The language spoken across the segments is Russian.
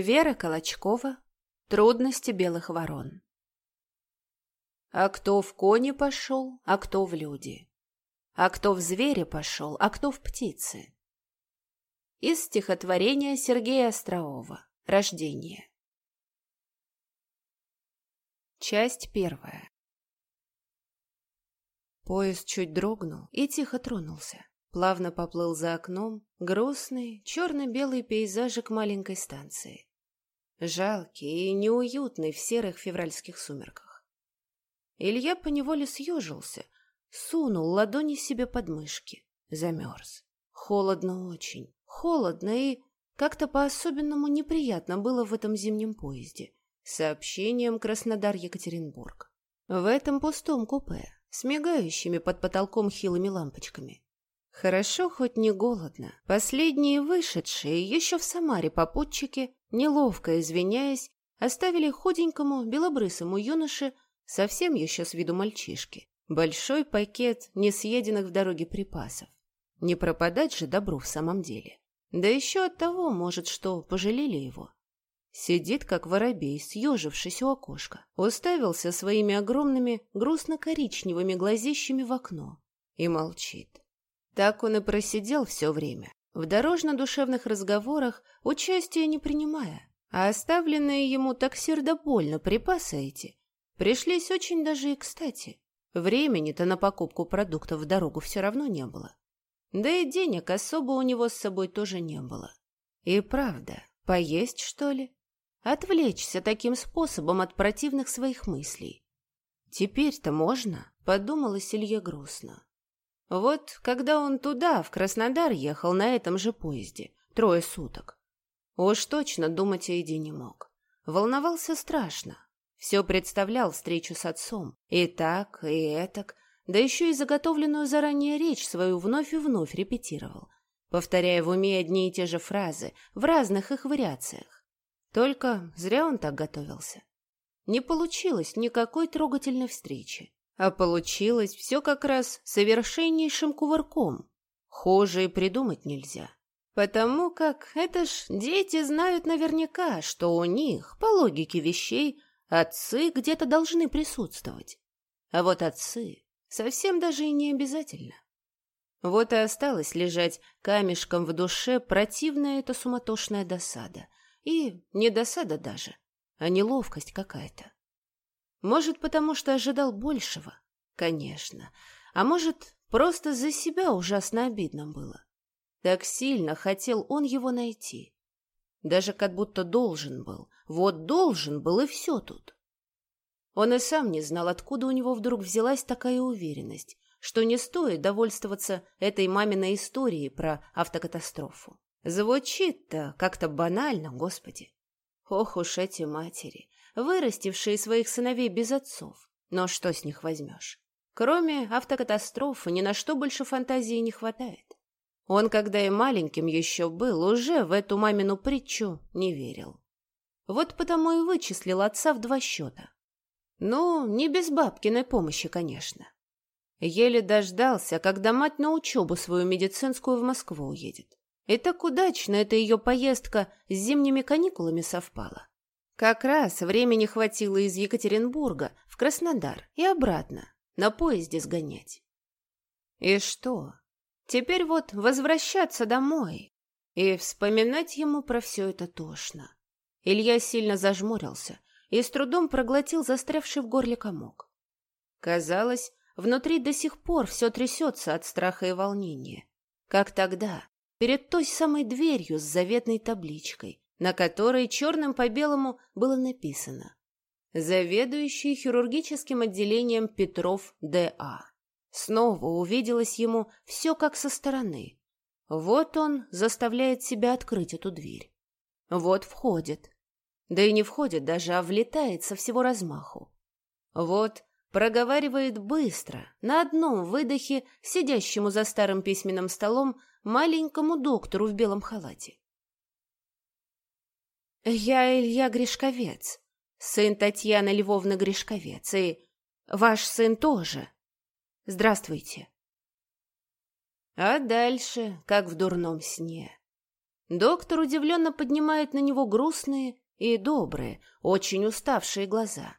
Вера Колочкова. Трудности белых ворон. А кто в кони пошел, а кто в люди? А кто в звери пошел, а кто в птицы? Из стихотворения Сергея Остроова. Рождение. Часть первая. Поезд чуть дрогнул и тихо тронулся. Плавно поплыл за окном грустный черно-белый пейзажик маленькой станции. Жалкий и неуютный в серых февральских сумерках. Илья поневоле съежился, сунул ладони себе под мышки, замерз. Холодно очень, холодно и как-то по-особенному неприятно было в этом зимнем поезде. Сообщением Краснодар-Екатеринбург. В этом пустом купе, с мигающими под потолком хилыми лампочками. Хорошо, хоть не голодно. Последние вышедшие еще в Самаре попутчики, неловко извиняясь, оставили худенькому белобрысому юноше, совсем еще с виду мальчишки, большой пакет несъеденных в дороге припасов. Не пропадать же добру в самом деле. Да еще от того, может, что пожалели его. Сидит, как воробей, съежившись у окошка, уставился своими огромными грустно-коричневыми глазищами в окно и молчит. Так он и просидел все время, в дорожно-душевных разговорах участия не принимая, а оставленные ему так сердобольно припасы эти пришлись очень даже и кстати. Времени-то на покупку продуктов в дорогу все равно не было. Да и денег особо у него с собой тоже не было. И правда, поесть, что ли? Отвлечься таким способом от противных своих мыслей. Теперь-то можно, подумала Илье грустно. Вот когда он туда, в Краснодар, ехал на этом же поезде, трое суток. Уж точно думать еде не мог. Волновался страшно. Все представлял встречу с отцом. И так, и этак. Да еще и заготовленную заранее речь свою вновь и вновь репетировал, повторяя в уме одни и те же фразы в разных их вариациях. Только зря он так готовился. Не получилось никакой трогательной встречи. А получилось все как раз совершеннейшим кувырком. Хуже и придумать нельзя. Потому как это ж дети знают наверняка, что у них, по логике вещей, отцы где-то должны присутствовать. А вот отцы совсем даже и не обязательно. Вот и осталось лежать камешком в душе противная эта суматошная досада. И не досада даже, а неловкость какая-то. Может, потому что ожидал большего? Конечно. А может, просто за себя ужасно обидно было. Так сильно хотел он его найти. Даже как будто должен был. Вот должен был, и все тут. Он и сам не знал, откуда у него вдруг взялась такая уверенность, что не стоит довольствоваться этой маминой историей про автокатастрофу. Звучит-то как-то банально, господи. Ох уж эти матери вырастившие своих сыновей без отцов. Но что с них возьмешь? Кроме автокатастрофы ни на что больше фантазии не хватает. Он, когда и маленьким еще был, уже в эту мамину притчу не верил. Вот потому и вычислил отца в два счета. Ну, не без бабкиной помощи, конечно. Еле дождался, когда мать на учебу свою медицинскую в Москву уедет. И так удачно эта ее поездка с зимними каникулами совпала. Как раз времени хватило из Екатеринбурга в Краснодар и обратно, на поезде сгонять. И что? Теперь вот возвращаться домой. И вспоминать ему про все это тошно. Илья сильно зажмурился и с трудом проглотил застрявший в горле комок. Казалось, внутри до сих пор все трясется от страха и волнения. Как тогда, перед той самой дверью с заветной табличкой, на которой черным по белому было написано «Заведующий хирургическим отделением Петров Д.А.». Снова увиделось ему все как со стороны. Вот он заставляет себя открыть эту дверь. Вот входит. Да и не входит даже, а влетает со всего размаху. Вот проговаривает быстро, на одном выдохе, сидящему за старым письменным столом, маленькому доктору в белом халате. «Я Илья Гришковец, сын Татьяны Львовны Гришковец, и ваш сын тоже. Здравствуйте». А дальше, как в дурном сне. доктор удивленно поднимает на него грустные и добрые, очень уставшие глаза.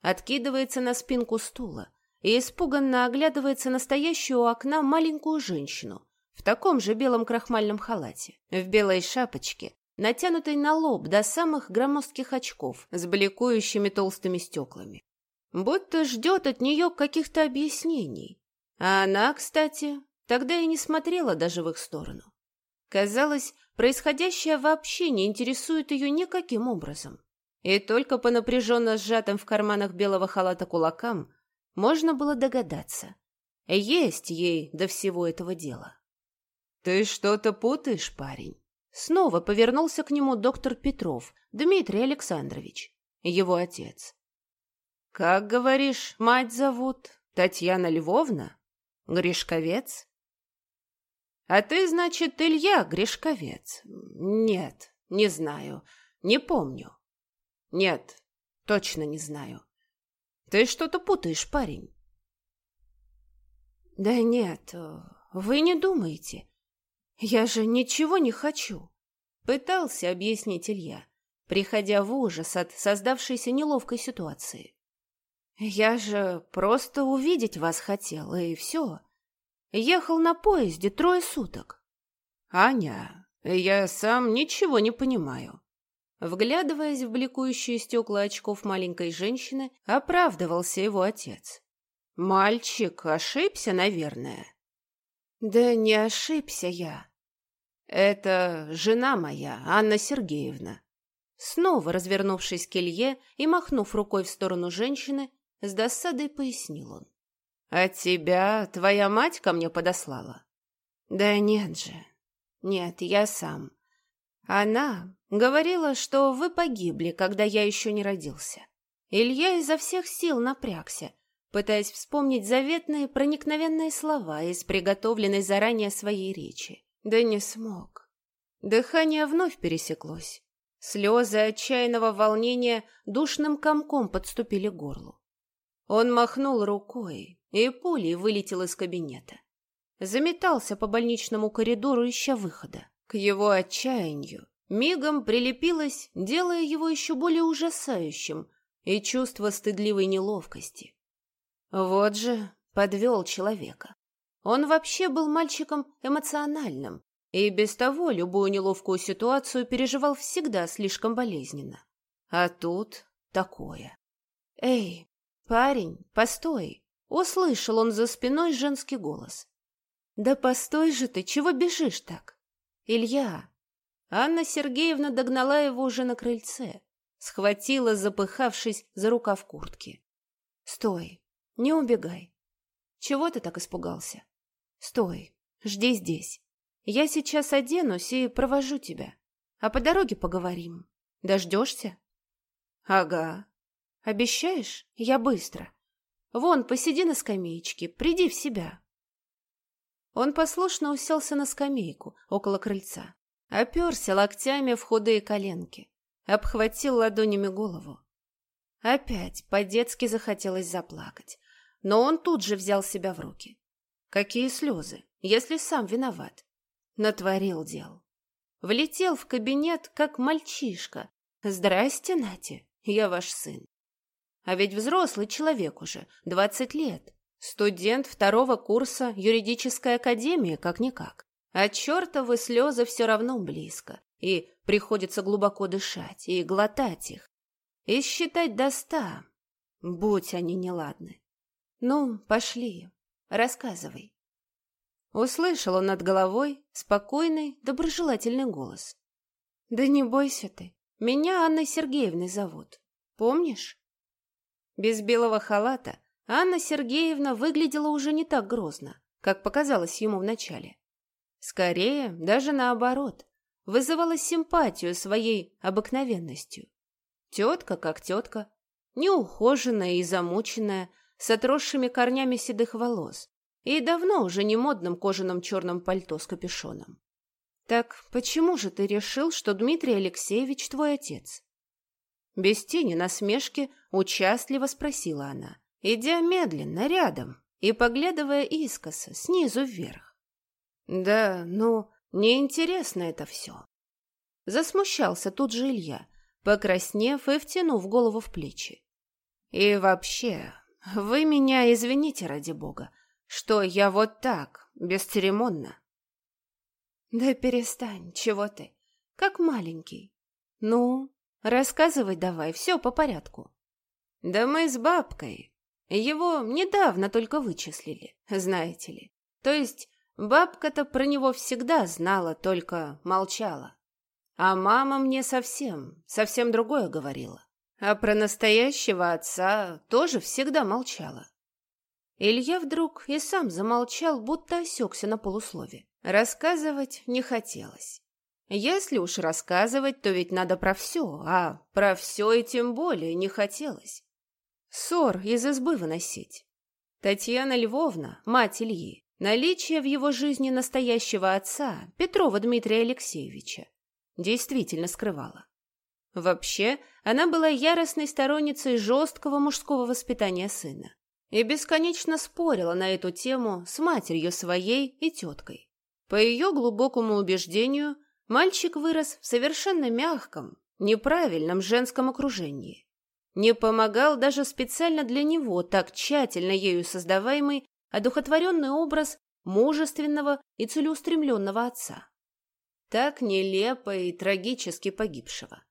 Откидывается на спинку стула и испуганно оглядывается настоящую у окна маленькую женщину в таком же белом крахмальном халате, в белой шапочке, натянутой на лоб до самых громоздких очков с бликующими толстыми стеклами. Будто ждет от нее каких-то объяснений. А она, кстати, тогда и не смотрела даже в их сторону. Казалось, происходящее вообще не интересует ее никаким образом. И только по напряженно сжатым в карманах белого халата кулакам можно было догадаться. Есть ей до всего этого дела. «Ты что-то путаешь, парень?» Снова повернулся к нему доктор Петров, Дмитрий Александрович, его отец. «Как, говоришь, мать зовут? Татьяна Львовна? Гришковец?» «А ты, значит, Илья Гришковец?» «Нет, не знаю, не помню». «Нет, точно не знаю. Ты что-то путаешь, парень». «Да нет, вы не думаете. «Я же ничего не хочу», — пытался объяснить Илья, приходя в ужас от создавшейся неловкой ситуации. «Я же просто увидеть вас хотел, и все. Ехал на поезде трое суток». «Аня, я сам ничего не понимаю». Вглядываясь в бликующие стекла очков маленькой женщины, оправдывался его отец. «Мальчик ошибся, наверное». «Да не ошибся я», «Это жена моя, Анна Сергеевна». Снова развернувшись к Илье и махнув рукой в сторону женщины, с досадой пояснил он. «А тебя твоя мать ко мне подослала?» «Да нет же. Нет, я сам. Она говорила, что вы погибли, когда я еще не родился». Илья изо всех сил напрягся, пытаясь вспомнить заветные проникновенные слова из приготовленной заранее своей речи. Да не смог. Дыхание вновь пересеклось. Слезы отчаянного волнения душным комком подступили к горлу. Он махнул рукой и пулей вылетел из кабинета. Заметался по больничному коридору, ища выхода. К его отчаянию мигом прилепилось, делая его еще более ужасающим, и чувство стыдливой неловкости. Вот же подвел человека. Он вообще был мальчиком эмоциональным, и без того любую неловкую ситуацию переживал всегда слишком болезненно. А тут такое. «Эй, парень, постой!» — услышал он за спиной женский голос. «Да постой же ты, чего бежишь так?» «Илья!» Анна Сергеевна догнала его уже на крыльце, схватила, запыхавшись за рукав куртки. «Стой, не убегай. Чего ты так испугался?» «Стой, жди здесь. Я сейчас оденусь и провожу тебя. А по дороге поговорим. Дождешься?» «Ага. Обещаешь? Я быстро. Вон, посиди на скамеечке, приди в себя». Он послушно уселся на скамейку около крыльца, оперся локтями в худые коленки, обхватил ладонями голову. Опять по-детски захотелось заплакать, но он тут же взял себя в руки. Какие слезы, если сам виноват? Натворил дел. Влетел в кабинет, как мальчишка. «Здрасте, Натя, я ваш сын». А ведь взрослый человек уже, двадцать лет. Студент второго курса юридической академии, как-никак. А чертовы слезы все равно близко, и приходится глубоко дышать и глотать их, и считать до ста, будь они неладны. Ну, пошли, Рассказывай. Услышал он над головой спокойный, доброжелательный голос. Да не бойся ты, меня Анной Сергеевной зовут. Помнишь? Без белого халата Анна Сергеевна выглядела уже не так грозно, как показалось ему вначале. Скорее, даже наоборот, вызывала симпатию своей обыкновенностью. Тетка как тетка, неухоженная и замученная, с отросшими корнями седых волос и давно уже не модным кожаном черном пальто с капюшоном. «Так почему же ты решил, что Дмитрий Алексеевич твой отец?» Без тени насмешки участливо спросила она, идя медленно рядом и поглядывая искоса, снизу вверх. «Да, ну, неинтересно это все. Засмущался тут же Илья, покраснев и втянув голову в плечи. И вообще, вы меня извините ради бога, что я вот так, бесцеремонно. Да перестань, чего ты, как маленький. Ну, рассказывай давай, все по порядку. Да мы с бабкой. Его недавно только вычислили, знаете ли. То есть бабка-то про него всегда знала, только молчала. А мама мне совсем, совсем другое говорила. А про настоящего отца тоже всегда молчала. Илья вдруг и сам замолчал, будто осекся на полуслове. Рассказывать не хотелось. Если уж рассказывать, то ведь надо про все, а про все и тем более не хотелось. Ссор из избы выносить. Татьяна Львовна, мать Ильи, наличие в его жизни настоящего отца, Петрова Дмитрия Алексеевича, действительно скрывала. Вообще, она была яростной сторонницей жесткого мужского воспитания сына и бесконечно спорила на эту тему с матерью своей и теткой. По ее глубокому убеждению, мальчик вырос в совершенно мягком, неправильном женском окружении. Не помогал даже специально для него так тщательно ею создаваемый одухотворенный образ мужественного и целеустремленного отца. Так нелепо и трагически погибшего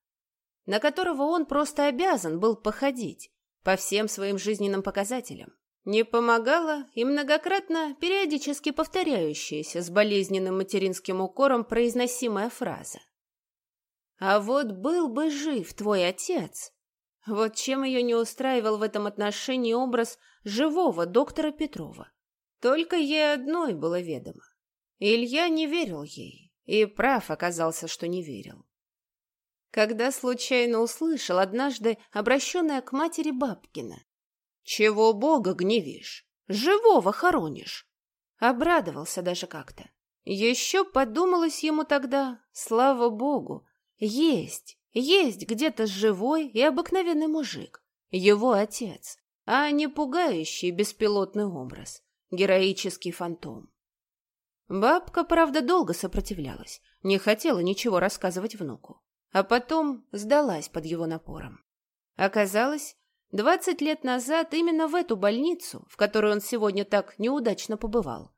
на которого он просто обязан был походить по всем своим жизненным показателям. Не помогала и многократно периодически повторяющаяся с болезненным материнским укором произносимая фраза. «А вот был бы жив твой отец!» Вот чем ее не устраивал в этом отношении образ живого доктора Петрова. Только ей одной было ведомо. Илья не верил ей, и прав оказался, что не верил когда случайно услышал однажды обращенное к матери Бабкина. «Чего Бога гневишь? Живого хоронишь!» Обрадовался даже как-то. Еще подумалось ему тогда, слава Богу, есть, есть где-то живой и обыкновенный мужик, его отец, а не пугающий беспилотный образ, героический фантом. Бабка, правда, долго сопротивлялась, не хотела ничего рассказывать внуку а потом сдалась под его напором. Оказалось, двадцать лет назад именно в эту больницу, в которой он сегодня так неудачно побывал,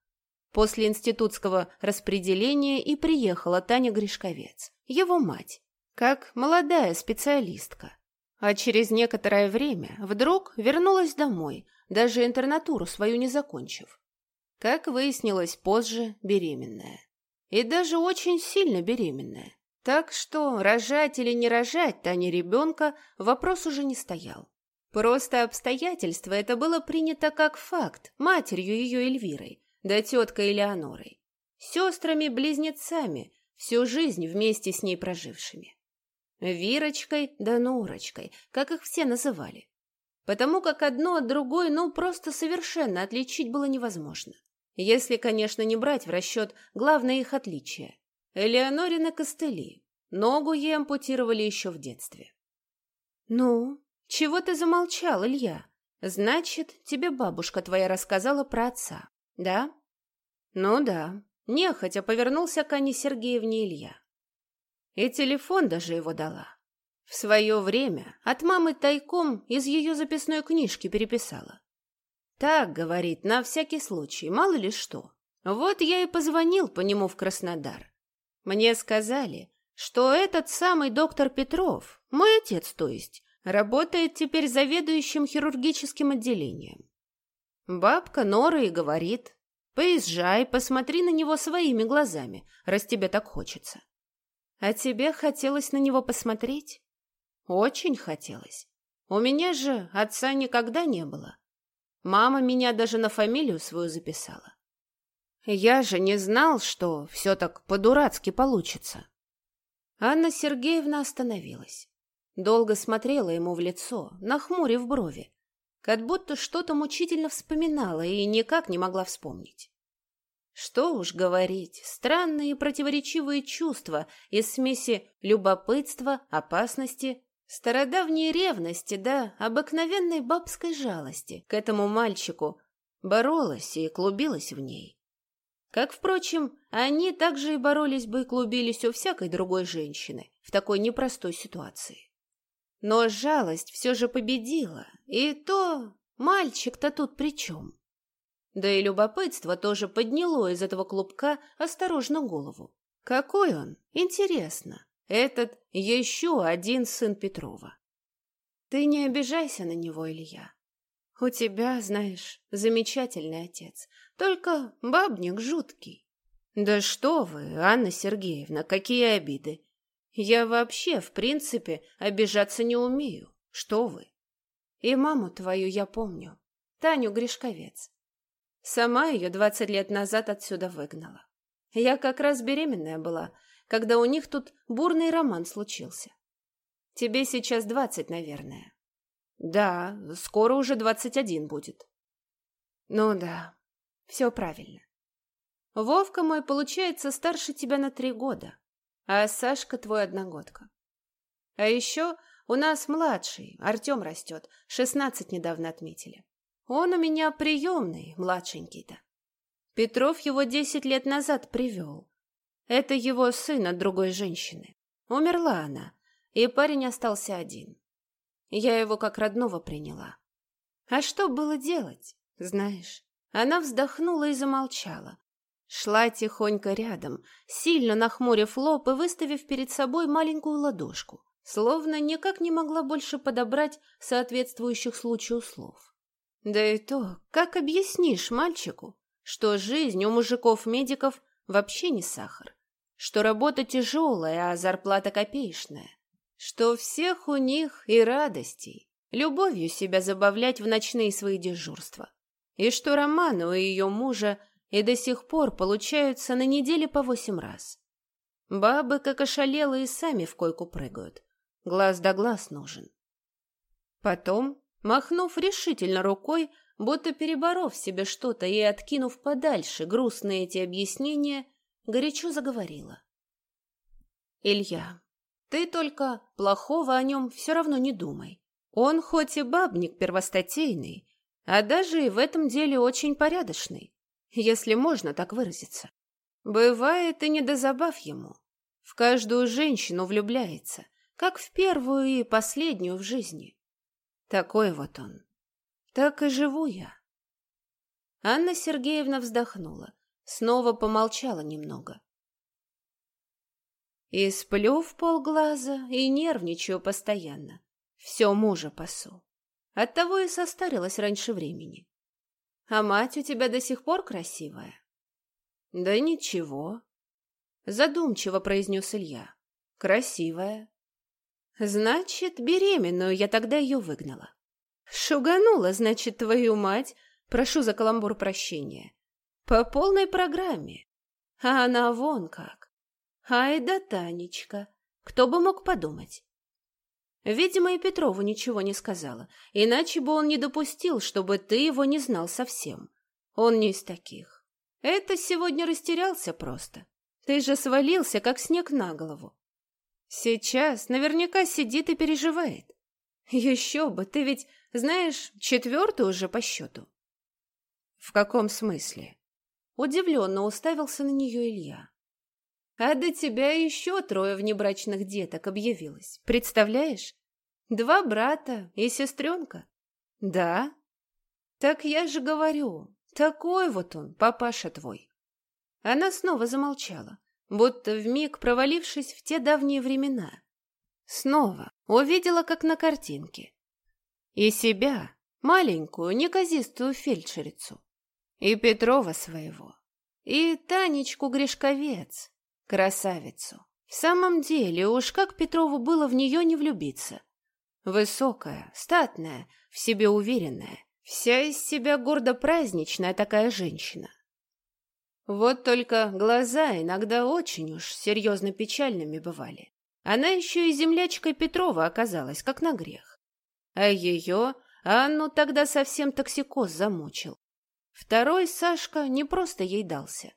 после институтского распределения и приехала Таня Гришковец, его мать, как молодая специалистка. А через некоторое время вдруг вернулась домой, даже интернатуру свою не закончив. Как выяснилось позже, беременная. И даже очень сильно беременная. Так что рожать или не рожать Тане ребенка вопрос уже не стоял. Просто обстоятельства это было принято как факт матерью ее Эльвирой, да теткой Элеонорой, сестрами-близнецами, всю жизнь вместе с ней прожившими. Вирочкой да Нурочкой, как их все называли. Потому как одно от другой, ну, просто совершенно отличить было невозможно. Если, конечно, не брать в расчет главное их отличие Элеонорины костыли. Ногу ей ампутировали еще в детстве. «Ну, чего ты замолчал, Илья? Значит, тебе бабушка твоя рассказала про отца, да?» «Ну да», — нехотя повернулся к Анне Сергеевне Илья. И телефон даже его дала. В свое время от мамы тайком из ее записной книжки переписала. «Так, — говорит, — на всякий случай, мало ли что. Вот я и позвонил по нему в Краснодар. Мне сказали, что этот самый доктор Петров, мой отец, то есть, работает теперь заведующим хирургическим отделением. Бабка Нора и говорит, поезжай, посмотри на него своими глазами, раз тебе так хочется. А тебе хотелось на него посмотреть? Очень хотелось. У меня же отца никогда не было. Мама меня даже на фамилию свою записала. Я же не знал, что все так по-дурацки получится. Анна Сергеевна остановилась. Долго смотрела ему в лицо, нахмурив брови, как будто что-то мучительно вспоминала и никак не могла вспомнить. Что уж говорить, странные противоречивые чувства из смеси любопытства, опасности, стародавней ревности да обыкновенной бабской жалости к этому мальчику боролась и клубилась в ней. Как, впрочем, они также и боролись бы и клубились у всякой другой женщины в такой непростой ситуации. Но жалость все же победила, и то мальчик-то тут при чем? Да и любопытство тоже подняло из этого клубка осторожно голову. Какой он? Интересно. Этот еще один сын Петрова. Ты не обижайся на него, Илья. У тебя, знаешь, замечательный отец, только бабник жуткий. Да что вы, Анна Сергеевна, какие обиды. Я вообще, в принципе, обижаться не умею. Что вы? И маму твою я помню, Таню Гришковец. Сама ее двадцать лет назад отсюда выгнала. Я как раз беременная была, когда у них тут бурный роман случился. Тебе сейчас двадцать, наверное. Да, скоро уже двадцать один будет. Ну да, все правильно. Вовка мой, получается, старше тебя на три года, а Сашка твой одногодка. А еще у нас младший, Артем растет, шестнадцать недавно отметили. Он у меня приемный, младшенький-то. Петров его десять лет назад привел. Это его сын от другой женщины. Умерла она, и парень остался один. Я его как родного приняла. А что было делать, знаешь? Она вздохнула и замолчала. Шла тихонько рядом, сильно нахмурив лоб и выставив перед собой маленькую ладошку, словно никак не могла больше подобрать соответствующих случаю слов. Да и то, как объяснишь мальчику, что жизнь у мужиков-медиков вообще не сахар, что работа тяжелая, а зарплата копеечная, что всех у них и радостей, любовью себя забавлять в ночные свои дежурства, и что романы у ее мужа и до сих пор получаются на неделе по восемь раз. Бабы, как ошалелые, сами в койку прыгают. Глаз да глаз нужен. Потом, махнув решительно рукой, будто переборов себе что-то и откинув подальше грустные эти объяснения, горячо заговорила. «Илья, ты только плохого о нем все равно не думай. Он хоть и бабник первостатейный, а даже и в этом деле очень порядочный, если можно так выразиться. Бывает и не до забав ему. В каждую женщину влюбляется, как в первую и последнюю в жизни. Такой вот он. Так и живу я. Анна Сергеевна вздохнула, снова помолчала немного. И сплю в полглаза, и нервничаю постоянно. Все мужа пасу. Оттого и состарилась раньше времени. А мать у тебя до сих пор красивая? Да ничего. Задумчиво произнес Илья. Красивая. Значит, беременную я тогда ее выгнала. Шуганула, значит, твою мать, прошу за каламбур прощения. По полной программе. А она вон как. Ай да Танечка, кто бы мог подумать. Видимо, и Петрову ничего не сказала, иначе бы он не допустил, чтобы ты его не знал совсем. Он не из таких. Это сегодня растерялся просто. Ты же свалился, как снег на голову. Сейчас наверняка сидит и переживает. Еще бы, ты ведь, знаешь, четвертый уже по счету. В каком смысле? Удивленно уставился на нее Илья. А до тебя еще трое внебрачных деток объявилось. Представляешь? Два брата и сестренка. Да? Так я же говорю, такой вот он, папаша твой. Она снова замолчала, будто вмиг провалившись в те давние времена. Снова увидела, как на картинке. И себя, маленькую, неказистую фельдшерицу. И Петрова своего. И Танечку Гришковец, красавицу. В самом деле, уж как Петрову было в нее не влюбиться. Высокая, статная, в себе уверенная, вся из себя гордо-праздничная такая женщина. Вот только глаза иногда очень уж серьезно печальными бывали. Она еще и землячкой Петрова оказалась, как на грех. А ее Анну тогда совсем токсикоз замучил. Второй Сашка не просто ей дался.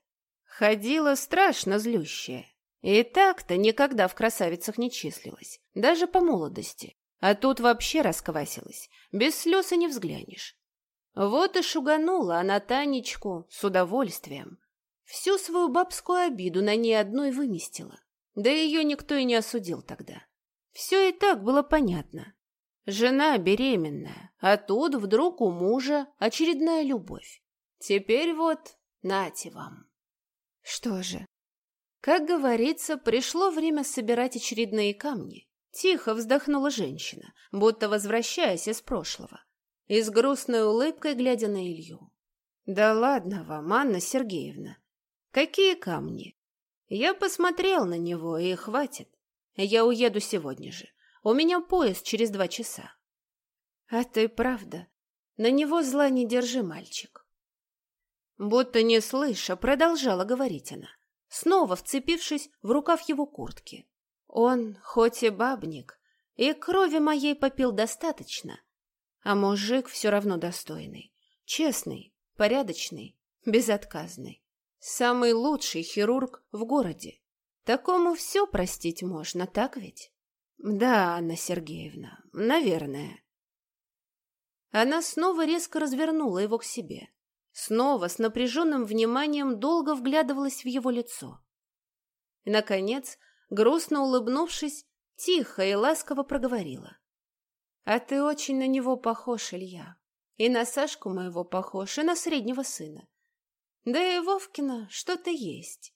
Ходила страшно злющая. И так-то никогда в красавицах не числилась, даже по молодости. А тут вообще расквасилась, без слез и не взглянешь. Вот и шуганула она Танечку с удовольствием. Всю свою бабскую обиду на ней одной выместила. Да ее никто и не осудил тогда. Все и так было понятно. Жена беременная, а тут вдруг у мужа очередная любовь. Теперь вот нате вам. Что же, как говорится, пришло время собирать очередные камни. Тихо вздохнула женщина, будто возвращаясь из прошлого, и с грустной улыбкой глядя на Илью. «Да ладно вам, Анна Сергеевна. Какие камни? Я посмотрел на него, и хватит. Я уеду сегодня же. У меня поезд через два часа». «А ты правда? На него зла не держи, мальчик». Будто не слыша, продолжала говорить она, снова вцепившись в рукав его куртки. Он, хоть и бабник, и крови моей попил достаточно, а мужик все равно достойный, честный, порядочный, безотказный. Самый лучший хирург в городе. Такому все простить можно, так ведь? Да, Анна Сергеевна, наверное. Она снова резко развернула его к себе. Снова с напряженным вниманием долго вглядывалась в его лицо. И, наконец, грустно улыбнувшись, тихо и ласково проговорила. «А ты очень на него похож, Илья. И на Сашку моего похож, и на среднего сына. Да и Вовкина что-то есть.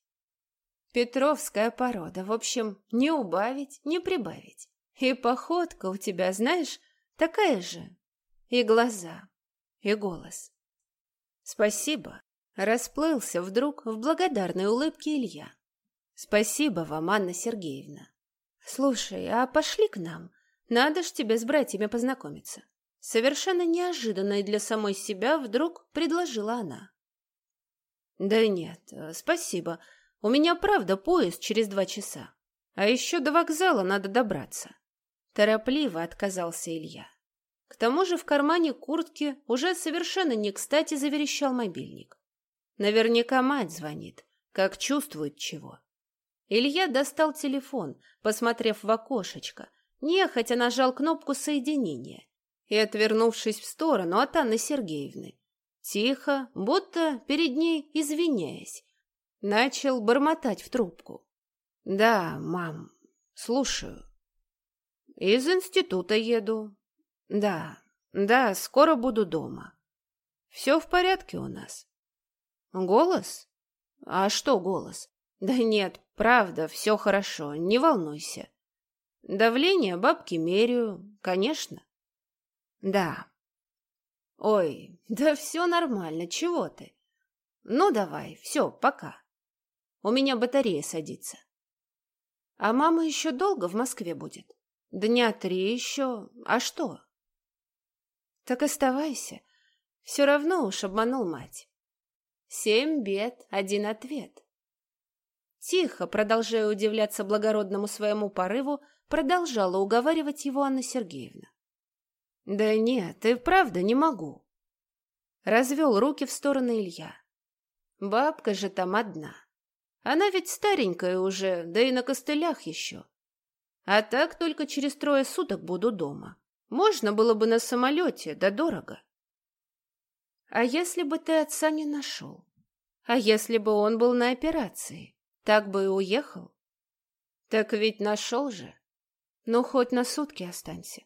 Петровская порода, в общем, не убавить, не прибавить. И походка у тебя, знаешь, такая же. И глаза, и голос. Спасибо. Расплылся вдруг в благодарной улыбке Илья. Спасибо вам, Анна Сергеевна. Слушай, а пошли к нам. Надо ж тебе с братьями познакомиться. Совершенно неожиданно и для самой себя вдруг предложила она. Да нет, спасибо. У меня правда поезд через два часа. А еще до вокзала надо добраться. Торопливо отказался Илья. К тому же в кармане куртки уже совершенно не кстати заверещал мобильник. Наверняка мать звонит, как чувствует чего. Илья достал телефон, посмотрев в окошечко, нехотя нажал кнопку соединения и, отвернувшись в сторону от Анны Сергеевны, тихо, будто перед ней извиняясь, начал бормотать в трубку. «Да, мам, слушаю. Из института еду. Да, да, скоро буду дома. Все в порядке у нас. Голос? А что голос? Да нет, правда, все хорошо, не волнуйся. Давление бабки меряю, конечно. Да. Ой, да все нормально, чего ты? Ну давай, все, пока. У меня батарея садится. А мама еще долго в Москве будет? Дня три еще. А что? Так оставайся. Все равно уж обманул мать. Семь бед, один ответ. Тихо, продолжая удивляться благородному своему порыву, продолжала уговаривать его Анна Сергеевна. «Да нет, и правда не могу». Развел руки в стороны Илья. «Бабка же там одна. Она ведь старенькая уже, да и на костылях еще. А так только через трое суток буду дома. Можно было бы на самолете, да дорого». «А если бы ты отца не нашел? А если бы он был на операции?» Так бы и уехал. Так ведь нашел же. Ну, хоть на сутки останься.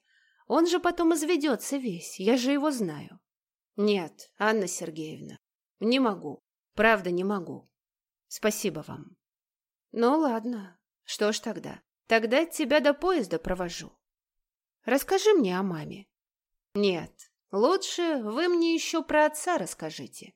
Он же потом изведется весь, я же его знаю. Нет, Анна Сергеевна, не могу. Правда, не могу. Спасибо вам. Ну, ладно. Что ж тогда? Тогда тебя до поезда провожу. Расскажи мне о маме. Нет, лучше вы мне еще про отца расскажите.